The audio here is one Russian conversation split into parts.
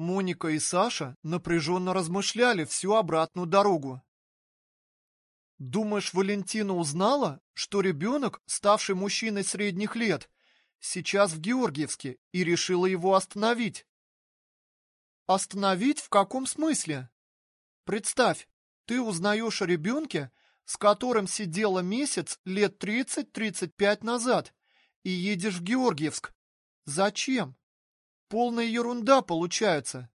Моника и Саша напряженно размышляли всю обратную дорогу. Думаешь, Валентина узнала, что ребенок, ставший мужчиной средних лет, сейчас в Георгиевске и решила его остановить? Остановить в каком смысле? Представь, ты узнаешь о ребенке, с которым сидела месяц лет 30-35 назад, и едешь в Георгиевск. Зачем? Полная ерунда получается.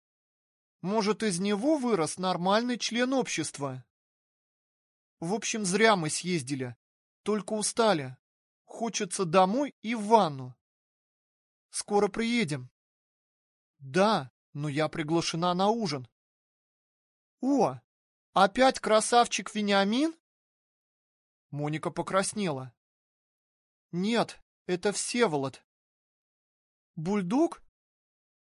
Может, из него вырос нормальный член общества? В общем, зря мы съездили. Только устали. Хочется домой и в ванну. Скоро приедем. Да, но я приглашена на ужин. О, опять красавчик Вениамин? Моника покраснела. Нет, это Всеволод. Бульдог?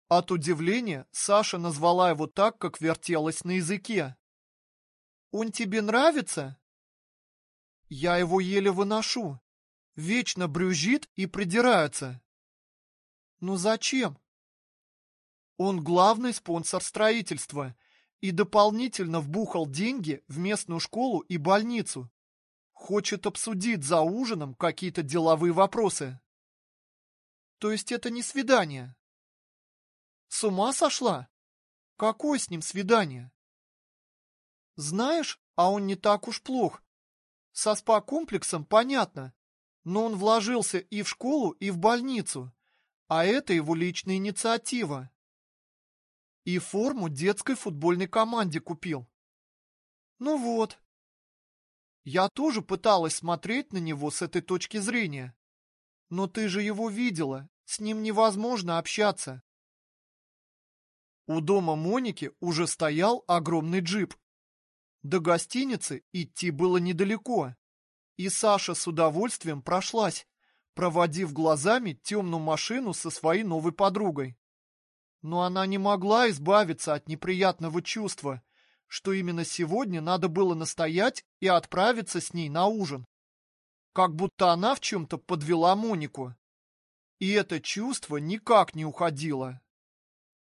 От удивления Саша назвала его так, как вертелась на языке. «Он тебе нравится?» «Я его еле выношу. Вечно брюзжит и придирается». «Ну зачем?» Он главный спонсор строительства и дополнительно вбухал деньги в местную школу и больницу. Хочет обсудить за ужином какие-то деловые вопросы. То есть это не свидание? С ума сошла? Какое с ним свидание? Знаешь, а он не так уж плох. Со спа-комплексом понятно, но он вложился и в школу, и в больницу, а это его личная инициатива. И форму детской футбольной команде купил. Ну вот. Я тоже пыталась смотреть на него с этой точки зрения. Но ты же его видела, с ним невозможно общаться. У дома Моники уже стоял огромный джип. До гостиницы идти было недалеко, и Саша с удовольствием прошлась, проводив глазами темную машину со своей новой подругой. Но она не могла избавиться от неприятного чувства, что именно сегодня надо было настоять и отправиться с ней на ужин. Как будто она в чем-то подвела Монику. И это чувство никак не уходило.